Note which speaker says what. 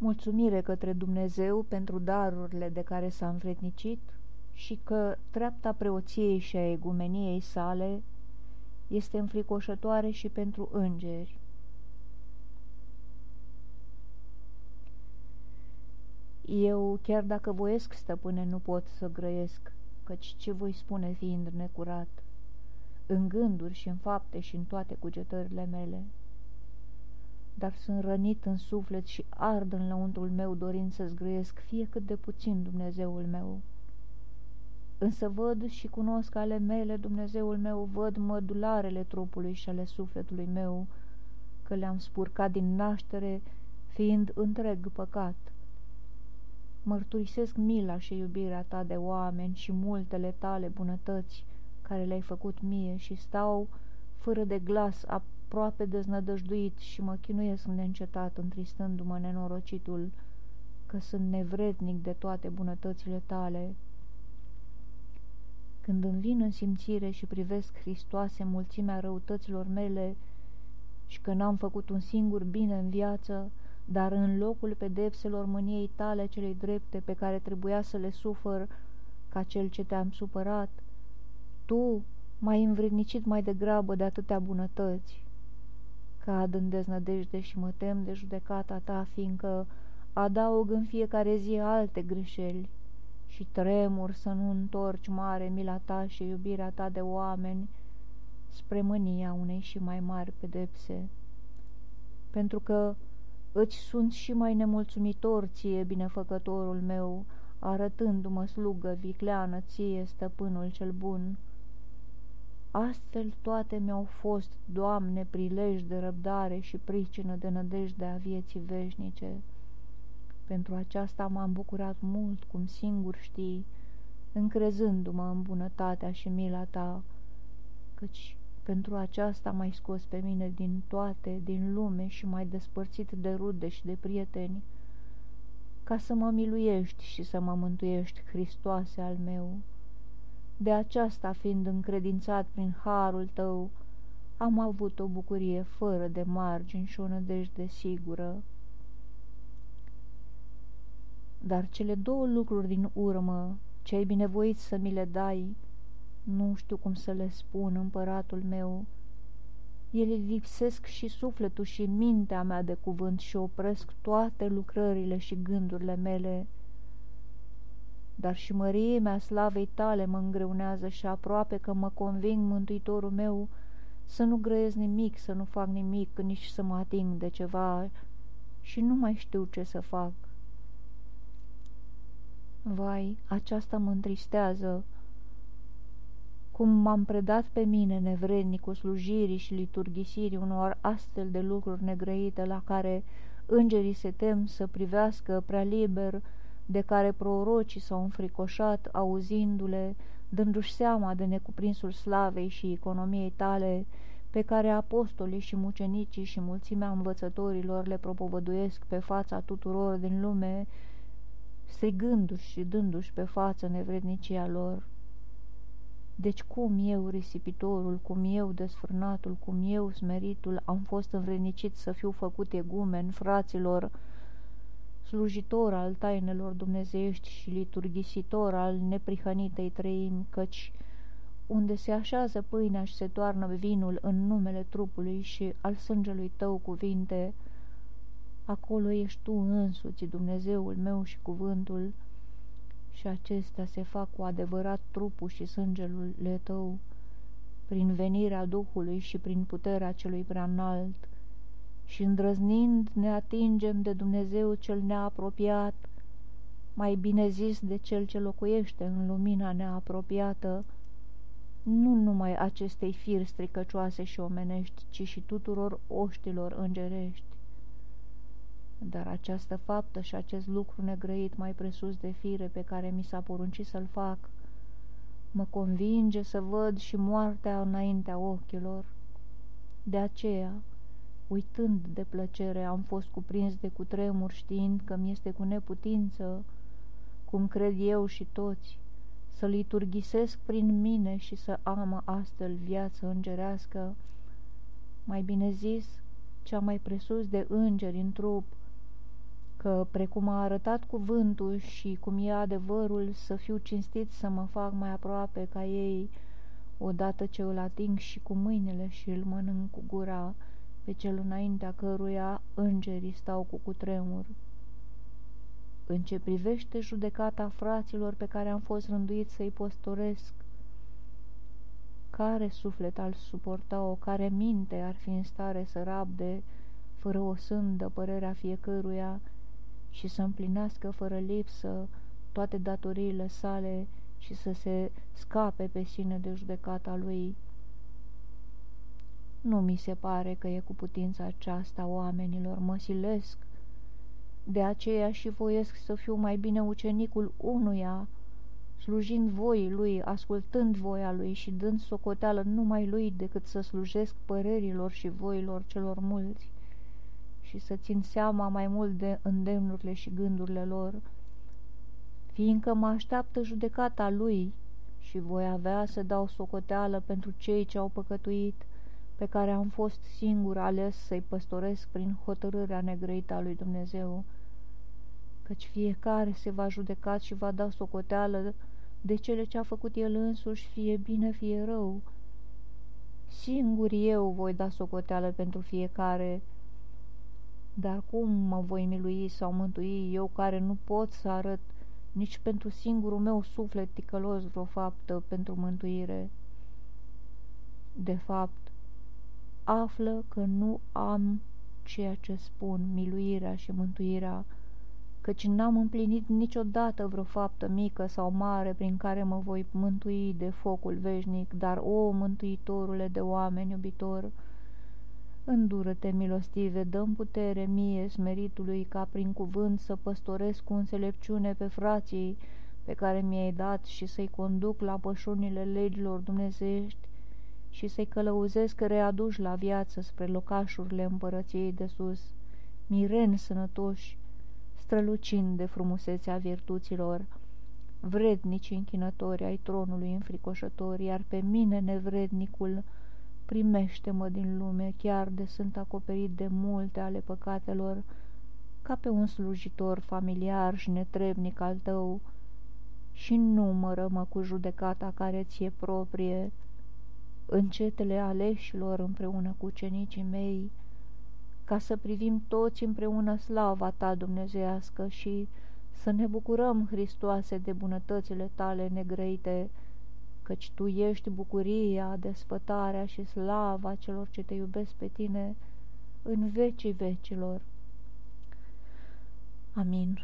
Speaker 1: mulțumire către Dumnezeu pentru darurile de care s-a învrednicit și că treapta preoției și a egumeniei sale este înfricoșătoare și pentru îngeri. Eu, chiar dacă voiesc, stăpâne, nu pot să grăiesc, căci ce voi spune fiind necurat, în gânduri și în fapte și în toate cugetările mele. Dar sunt rănit în suflet și ard în lăuntrul meu dorind să zgrăiesc fie cât de puțin Dumnezeul meu. Însă văd și cunosc ale mele, Dumnezeul meu, văd mădularele trupului și ale sufletului meu, că le-am spurcat din naștere, fiind întreg păcat Mărturisesc mila și iubirea ta de oameni și multele tale bunătăți care le-ai făcut mie și stau fără de glas, aproape deznădăjduit și mă chinuiesc neîncetat, întristându-mă nenorocitul, că sunt nevrednic de toate bunătățile tale. Când îmi vin în simțire și privesc Hristoase mulțimea răutăților mele și că n-am făcut un singur bine în viață, dar în locul pedepselor mâniei tale celei drepte pe care trebuia să le sufăr ca cel ce te-am supărat, tu m-ai învrednicit mai degrabă de atâtea bunătăți. Cad în deznădejde și mă tem de judecata ta, fiindcă adaug în fiecare zi alte greșeli și tremur să nu întorci mare mila ta și iubirea ta de oameni spre mânia unei și mai mari pedepse. Pentru că Îți sunt și mai nemulțumitor ție, binefăcătorul meu, arătându-mă slugă vicleană ție, stăpânul cel bun. Astfel toate mi-au fost, Doamne, prilej de răbdare și pricină de nădejde a vieții veșnice. Pentru aceasta m-am bucurat mult, cum singur știi, încrezându-mă în bunătatea și mila ta, căci pentru aceasta m-ai scos pe mine din toate, din lume și m-ai despărțit de rude și de prieteni, ca să mă miluiești și să mă mântuiești, Hristoase al meu. De aceasta, fiind încredințat prin harul tău, am avut o bucurie fără de margini și o nădejde sigură. Dar cele două lucruri din urmă, ce ai binevoit să mi le dai, nu știu cum să le spun, împăratul meu. Ele lipsesc și sufletul și mintea mea de cuvânt și opresc toate lucrările și gândurile mele. Dar și măriimea slavei tale mă îngreunează și aproape că mă conving mântuitorul meu să nu grăiesc nimic, să nu fac nimic, nici să mă ating de ceva și nu mai știu ce să fac. Vai, aceasta mă întristează, cum m-am predat pe mine nevrednicul slujirii și liturghisirii unor astfel de lucruri negrăite la care îngerii se tem să privească prea liber, de care prorocii s-au înfricoșat auzindu-le, dându-și seama de necuprinsul slavei și economiei tale, pe care apostolii și mucenicii și mulțimea învățătorilor le propovăduiesc pe fața tuturor din lume, strigându-și și dându-și pe față nevrednicia lor. Deci cum eu, risipitorul, cum eu, desfrânatul, cum eu, smeritul, am fost învrednicit să fiu făcut egumen, fraților, slujitor al tainelor dumnezeiești și liturghisitor al neprihănitei trăimi, căci unde se așează pâinea și se toarnă vinul în numele trupului și al sângelui tău cuvinte, acolo ești tu însuți, Dumnezeul meu și cuvântul, și acestea se fac cu adevărat trupul și sângele tău, prin venirea Duhului și prin puterea celui prea înalt, și îndrăznind ne atingem de Dumnezeu cel neapropiat, mai bine zis de cel ce locuiește în lumina neapropiată, nu numai acestei firi stricăcioase și omenești, ci și tuturor oștilor îngerești. Dar această faptă și acest lucru negrăit mai presus de fire pe care mi s-a poruncit să-l fac, mă convinge să văd și moartea înaintea ochilor. De aceea, uitând de plăcere, am fost cuprins de cutremur știind că mi este cu neputință, cum cred eu și toți, să liturghisesc prin mine și să am astfel viață îngerească, mai bine zis, cea mai presus de îngeri în trup, că, precum a arătat cuvântul și cum e adevărul, să fiu cinstit să mă fac mai aproape ca ei, odată ce îl ating și cu mâinile și îl mănânc cu gura, pe cel înaintea căruia îngerii stau cu cutremur. În ce privește judecata fraților pe care am fost rânduit să-i postoresc, care suflet al suporta-o, care minte ar fi în stare să rabde, fără o sândă, părerea fiecăruia și să împlinească fără lipsă toate datoriile sale și să se scape pe sine de judecata lui. Nu mi se pare că e cu putința aceasta oamenilor, mă silesc. De aceea și voiesc să fiu mai bine ucenicul unuia, slujind voii lui, ascultând voia lui și dând socoteală numai lui decât să slujesc părerilor și voilor celor mulți și să țin seama mai mult de îndemnurile și gândurile lor, fiindcă mă așteaptă judecata lui și voi avea să dau socoteală pentru cei ce au păcătuit, pe care am fost singur ales să-i păstoresc prin hotărârea negrăită a lui Dumnezeu, căci fiecare se va judeca și va da socoteală de cele ce a făcut el însuși, fie bine, fie rău. Singur eu voi da socoteală pentru fiecare, dar cum mă voi milui sau mântui eu care nu pot să arăt nici pentru singurul meu suflet ticălos vreo faptă pentru mântuire? De fapt, află că nu am ceea ce spun, miluirea și mântuirea, căci n-am împlinit niciodată vreo faptă mică sau mare prin care mă voi mântui de focul veșnic, dar, o, mântuitorule de oameni iubitor, Îndură-te, milostive, dăm putere mie, smeritului, ca prin cuvânt să păstoresc cu înțelepciune pe frații pe care mi-ai dat și să-i conduc la pășunile legilor dumnezești și să-i călăuzesc readuși la viață spre locașurile împărăției de sus, mireni sănătoși, strălucind de frumusețea virtuților, vrednici închinători ai tronului înfricoșător, iar pe mine, nevrednicul, primește-mă din lume, chiar de sunt acoperit de multe ale păcatelor, ca pe un slujitor familiar și netrebnic al tău, și numără-mă cu judecata care ție proprie, încetele aleșilor împreună cu cenicii mei, ca să privim toți împreună slava ta dumnezească și să ne bucurăm, Hristoase, de bunătățile tale negrăite, căci Tu ești bucuria, desfătarea și slava celor ce Te iubesc pe Tine în vecii vecilor. Amin.